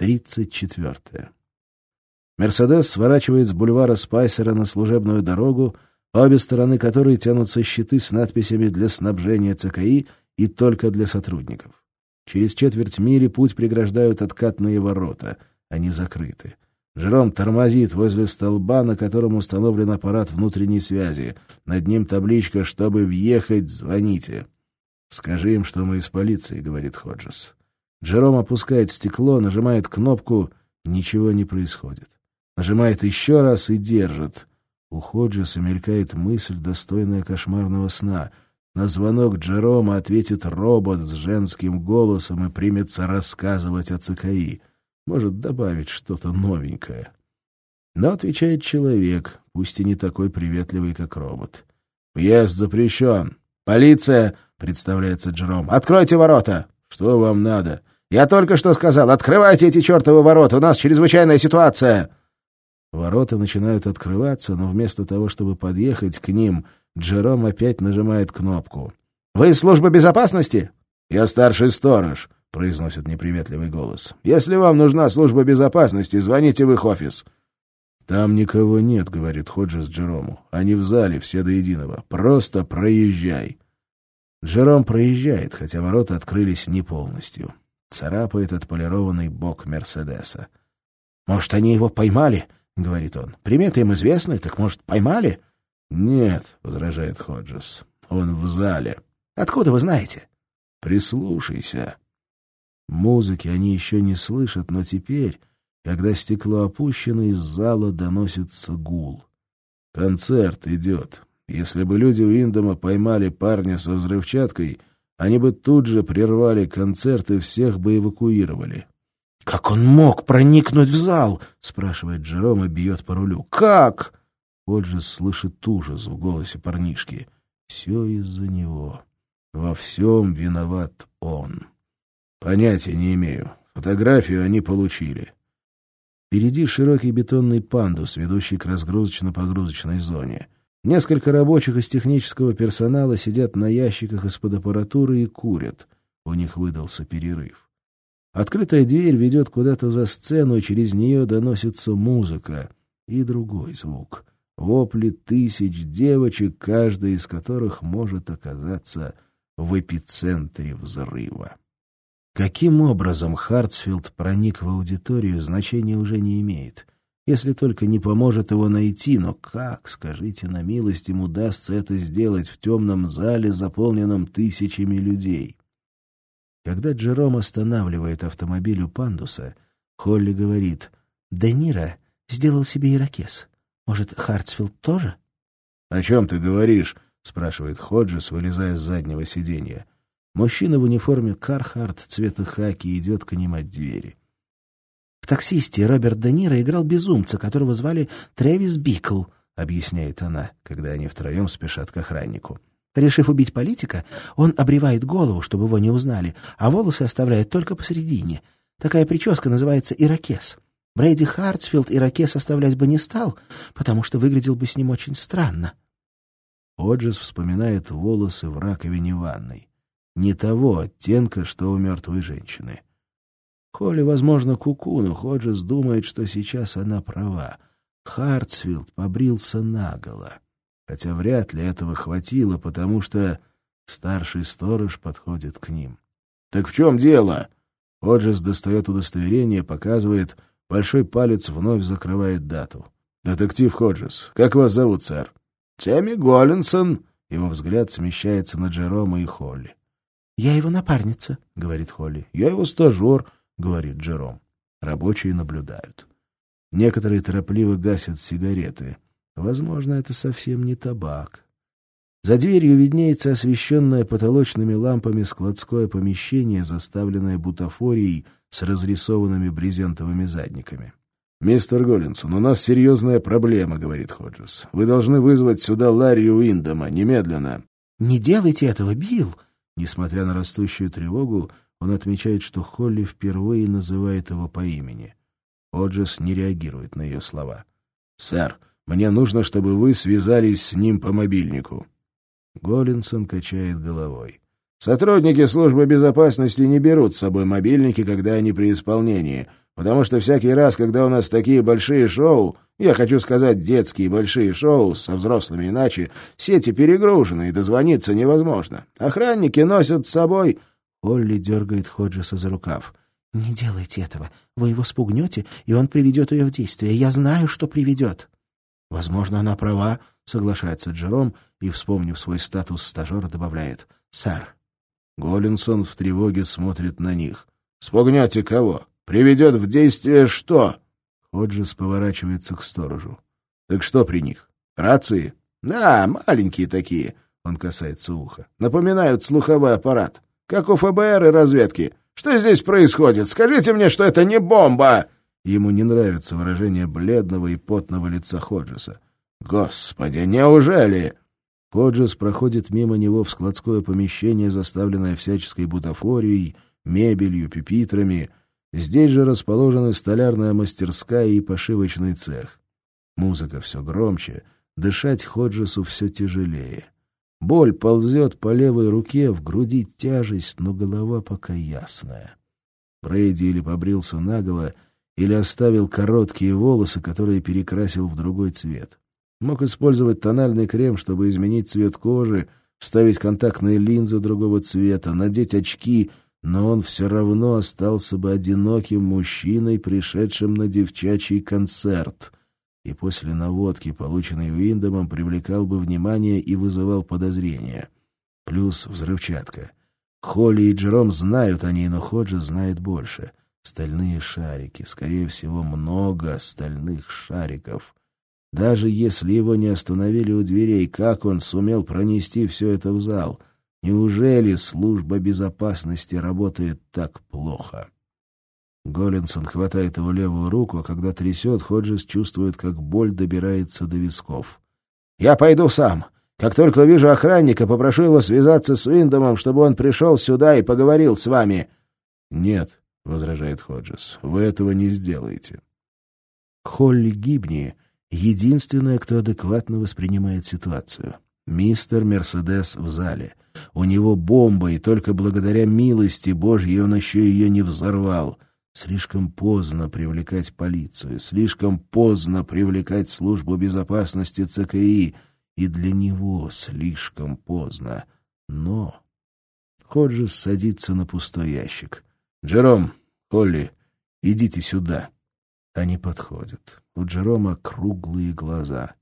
34. Мерседес сворачивает с бульвара Спайсера на служебную дорогу, обе стороны которой тянутся щиты с надписями «Для снабжения ЦКИ» и «Только для сотрудников». Через четверть мили путь преграждают откатные ворота. Они закрыты. Жером тормозит возле столба, на котором установлен аппарат внутренней связи. Над ним табличка «Чтобы въехать, звоните». «Скажи им, что мы из полиции», — говорит Ходжес. Джером опускает стекло, нажимает кнопку. Ничего не происходит. Нажимает еще раз и держит. У Ходжеса мелькает мысль, достойная кошмарного сна. На звонок Джерома ответит робот с женским голосом и примется рассказывать о ЦКИ. Может добавить что-то новенькое. Но отвечает человек, пусть и не такой приветливый, как робот. «Въезд запрещен. Полиция!» — представляется Джером. «Откройте ворота!» «Что вам надо?» «Я только что сказал, открывайте эти чертовы ворота, у нас чрезвычайная ситуация!» Ворота начинают открываться, но вместо того, чтобы подъехать к ним, Джером опять нажимает кнопку. «Вы из службы безопасности?» «Я старший сторож», — произносит неприветливый голос. «Если вам нужна служба безопасности, звоните в их офис». «Там никого нет», — говорит Ходжес Джерому. «Они в зале, все до единого. Просто проезжай». Джером проезжает, хотя ворота открылись не полностью. Царапает отполированный бок Мерседеса. «Может, они его поймали?» — говорит он. «Приметы им известны, так, может, поймали?» «Нет», — возражает Ходжес. «Он в зале». «Откуда вы знаете?» «Прислушайся». Музыки они еще не слышат, но теперь, когда стекло опущено, из зала доносится гул. «Концерт идет. Если бы люди Уиндома поймали парня со взрывчаткой, они бы тут же прервали концерт и всех бы эвакуировали. «Как он мог проникнуть в зал?» — спрашивает Джером и бьет по рулю. «Как?» Ходжес слышит ужас в голосе парнишки. Все из-за него. Во всем виноват он. Понятия не имею. Фотографию они получили. Впереди широкий бетонный пандус, ведущий к разгрузочно-погрузочной зоне. Несколько рабочих из технического персонала сидят на ящиках из-под аппаратуры и курят. У них выдался перерыв. Открытая дверь ведет куда-то за сцену, и через нее доносится музыка и другой звук. Вопли тысяч девочек, каждая из которых может оказаться в эпицентре взрыва. Каким образом Хартсфилд проник в аудиторию, значения уже не имеет. Если только не поможет его найти, но как, скажите на милость, им удастся это сделать в темном зале, заполненном тысячами людей? Когда Джером останавливает автомобиль у пандуса, Холли говорит, «Де Ниро сделал себе ирокез. Может, Хартсфилд тоже?» «О чем ты говоришь?» — спрашивает Ходжес, вылезая с заднего сиденья. Мужчина в униформе Кархарт цвета хаки идет к ним от двери. «В таксисте Роберт Де Ниро играл безумца, которого звали Трэвис Бикл», — объясняет она, когда они втроем спешат к охраннику. Решив убить политика, он обревает голову, чтобы его не узнали, а волосы оставляет только посередине. Такая прическа называется ирокез. Брейди Хартсфилд ирокез оставлять бы не стал, потому что выглядел бы с ним очень странно. Оджес вспоминает волосы в раковине ванной. Не того оттенка, что у мертвой женщины. Холли, возможно, куку, но Ходжес думает, что сейчас она права. Хартсфилд побрился наголо хотя вряд ли этого хватило, потому что старший сторож подходит к ним. — Так в чем дело? Оджес достает удостоверение, показывает, большой палец вновь закрывает дату. — Детектив Ходжес, как вас зовут, сэр? — Тэмми Голлинсон. Его взгляд смещается на Джерома и Холли. — Я его напарница, — говорит Холли. — Я его стажер, — говорит Джером. Рабочие наблюдают. Некоторые торопливо гасят сигареты — Возможно, это совсем не табак. За дверью виднеется освещенное потолочными лампами складское помещение, заставленное бутафорией с разрисованными брезентовыми задниками. «Мистер Голлинсон, у нас серьезная проблема», — говорит Ходжес. «Вы должны вызвать сюда Ларри Уиндома немедленно». «Не делайте этого, Билл!» Несмотря на растущую тревогу, он отмечает, что Холли впервые называет его по имени. Ходжес не реагирует на ее слова. «Сэр, мне нужно, чтобы вы связались с ним по мобильнику». Голлинсон качает головой. «Сотрудники службы безопасности не берут с собой мобильники, когда они при исполнении. потому что всякий раз, когда у нас такие большие шоу, я хочу сказать детские большие шоу со взрослыми иначе, сети перегружены и дозвониться невозможно. Охранники носят с собой...» Олли дергает Ходжеса за рукав. «Не делайте этого. Вы его спугнете, и он приведет ее в действие. Я знаю, что приведет». «Возможно, она права», — соглашается Джером и, вспомнив свой статус стажера, добавляет. «Сэр». Голлинсон в тревоге смотрит на них. «Спугнете кого? Приведет в действие что?» Ходжес поворачивается к сторожу. «Так что при них? Рации?» «Да, маленькие такие», — он касается уха. «Напоминают слуховой аппарат. Как у ФБР и разведки. Что здесь происходит? Скажите мне, что это не бомба!» Ему не нравится выражение бледного и потного лица Ходжеса. «Господи, неужели?» Ходжес проходит мимо него в складское помещение, заставленное всяческой бутафорией, мебелью, пепитрами. Здесь же расположены столярная мастерская и пошивочный цех. Музыка все громче, дышать Ходжесу все тяжелее. Боль ползет по левой руке, в груди тяжесть, но голова пока ясная. Брейди или побрился наголо, или оставил короткие волосы, которые перекрасил в другой цвет. Мог использовать тональный крем, чтобы изменить цвет кожи, вставить контактные линзы другого цвета, надеть очки, но он все равно остался бы одиноким мужчиной, пришедшим на девчачий концерт, и после наводки, полученной Уиндомом, привлекал бы внимание и вызывал подозрения. Плюс взрывчатка. Холли и Джером знают о ней, но Ходжи знает больше — Стальные шарики, скорее всего, много стальных шариков. Даже если его не остановили у дверей, как он сумел пронести все это в зал? Неужели служба безопасности работает так плохо? Голлинсон хватает его левую руку, а когда трясет, Ходжес чувствует, как боль добирается до висков. «Я пойду сам. Как только увижу охранника, попрошу его связаться с Уиндомом, чтобы он пришел сюда и поговорил с вами». «Нет», — возражает Ходжес. — Вы этого не сделаете. Холли Гибни — единственная, кто адекватно воспринимает ситуацию. Мистер Мерседес в зале. У него бомба, и только благодаря милости Божьей он еще ее не взорвал. Слишком поздно привлекать полицию, слишком поздно привлекать службу безопасности ЦКИ, и для него слишком поздно. Но... Ходжес садится на пустой ящик — «Джером, Холли, идите сюда». Они подходят. У Джерома круглые глаза.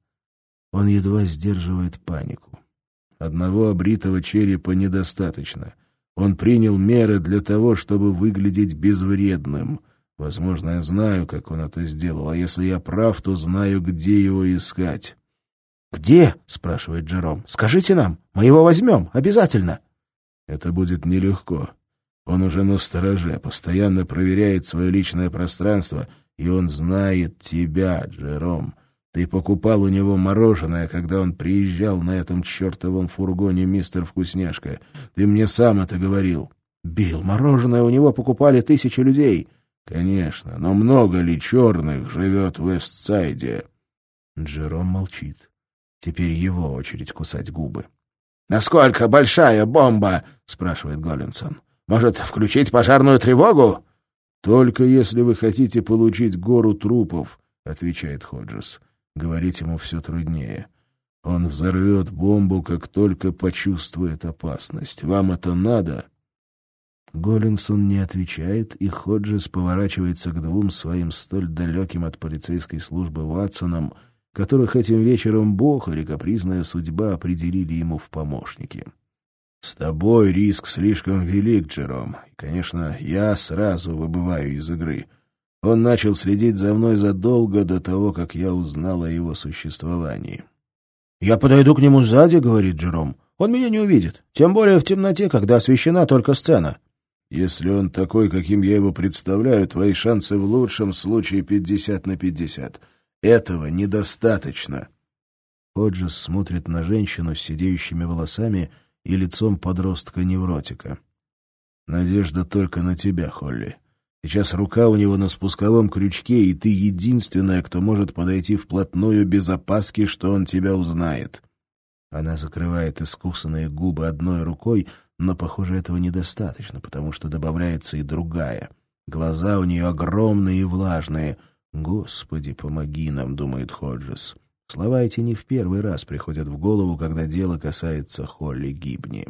Он едва сдерживает панику. Одного обритого черепа недостаточно. Он принял меры для того, чтобы выглядеть безвредным. Возможно, я знаю, как он это сделал, а если я прав, то знаю, где его искать. «Где?» — спрашивает Джером. «Скажите нам, мы его возьмем, обязательно». «Это будет нелегко. Он уже на стороже, постоянно проверяет свое личное пространство, и он знает тебя, Джером. Ты покупал у него мороженое, когда он приезжал на этом чертовом фургоне, мистер Вкусняшка. Ты мне сам это говорил. Бил, мороженое у него покупали тысячи людей. Конечно, но много ли черных живет в Вестсайде? Джером молчит. Теперь его очередь кусать губы. «Насколько большая бомба?» — спрашивает Голлинсон. Может, включить пожарную тревогу? Только если вы хотите получить гору трупов, отвечает Ходжес. Говорить ему все труднее. Он взорвет бомбу, как только почувствует опасность. Вам это надо? Голлинсон не отвечает, и Ходжес поворачивается к двум своим столь далеким от полицейской службы Ватсонам, которых этим вечером Бог или капризная судьба определили ему в помощники. С тобой риск слишком велик, Джером. И, конечно, я сразу выбываю из игры. Он начал следить за мной задолго до того, как я узнал о его существовании. «Я подойду к нему сзади», — говорит Джером. «Он меня не увидит, тем более в темноте, когда освещена только сцена». «Если он такой, каким я его представляю, твои шансы в лучшем случае пятьдесят на пятьдесят. Этого недостаточно». Ходжес смотрит на женщину с сидеющими волосами — и лицом подростка-невротика. «Надежда только на тебя, Холли. Сейчас рука у него на спусковом крючке, и ты единственная, кто может подойти вплотную без опаски, что он тебя узнает». Она закрывает искусанные губы одной рукой, но, похоже, этого недостаточно, потому что добавляется и другая. Глаза у нее огромные и влажные. «Господи, помоги нам», — думает Ходжес. Слова эти не в первый раз приходят в голову, когда дело касается Холли Гибни.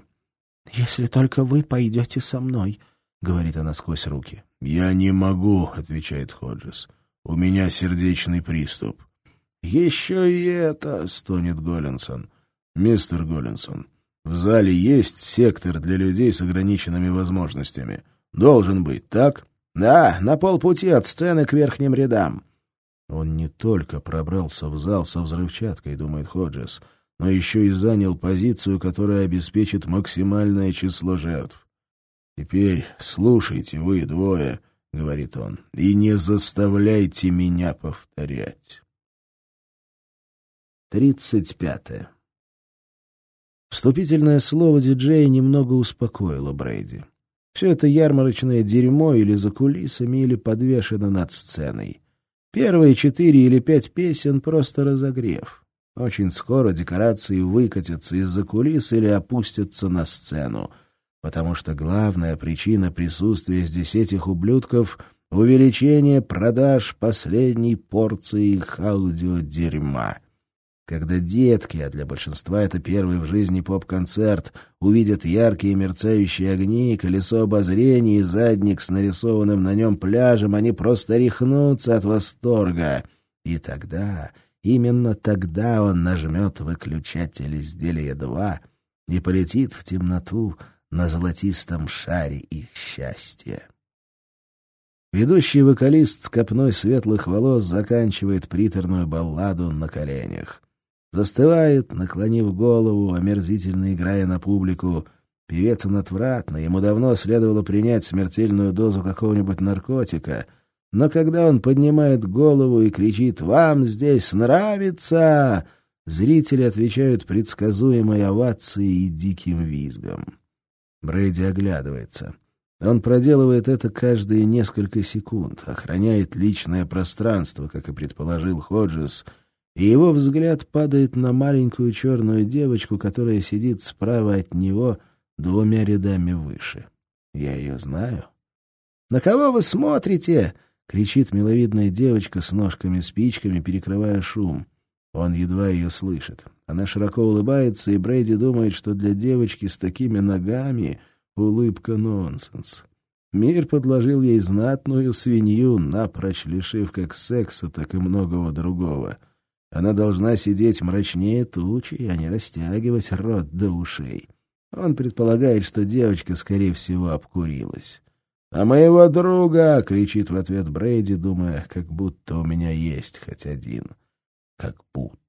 «Если только вы пойдете со мной», — говорит она сквозь руки. «Я не могу», — отвечает Ходжес. «У меня сердечный приступ». «Еще и это!» — стонет Голлинсон. «Мистер Голлинсон, в зале есть сектор для людей с ограниченными возможностями. Должен быть, так?» «Да, на полпути от сцены к верхним рядам». Он не только пробрался в зал со взрывчаткой, думает Ходжес, но еще и занял позицию, которая обеспечит максимальное число жертв. «Теперь слушайте вы двое», — говорит он, — «и не заставляйте меня повторять». Тридцать пятое. Вступительное слово диджея немного успокоило Брейди. Все это ярмарочное дерьмо или за кулисами, или подвешено над сценой. Первые четыре или пять песен — просто разогрев. Очень скоро декорации выкатятся из-за кулис или опустятся на сцену, потому что главная причина присутствия здесь этих ублюдков — увеличение продаж последней порции их аудиодерьма. Когда детки, а для большинства это первый в жизни поп-концерт, увидят яркие мерцающие огни, колесо обозрения и задник с нарисованным на нем пляжем, они просто рехнутся от восторга. И тогда, именно тогда он нажмет выключатель изделия 2 и полетит в темноту на золотистом шаре их счастья. Ведущий вокалист с копной светлых волос заканчивает приторную балладу на коленях. Застывает, наклонив голову, омерзительно играя на публику. Певец он отвратный, ему давно следовало принять смертельную дозу какого-нибудь наркотика. Но когда он поднимает голову и кричит «Вам здесь нравится!», зрители отвечают предсказуемой овацией и диким визгом. Брейди оглядывается. Он проделывает это каждые несколько секунд, охраняет личное пространство, как и предположил Ходжес — и его взгляд падает на маленькую черную девочку, которая сидит справа от него двумя рядами выше. Я ее знаю. «На кого вы смотрите?» — кричит миловидная девочка с ножками-спичками, перекрывая шум. Он едва ее слышит. Она широко улыбается, и Брейди думает, что для девочки с такими ногами улыбка нонсенс. Мир подложил ей знатную свинью, напрочь лишив как секса, так и многого другого — она должна сидеть мрачнее тучи, а не растягивать рот до ушей. Он предполагает, что девочка, скорее всего, обкурилась. «А моего друга!» — кричит в ответ Брейди, думая, как будто у меня есть хоть один как будто.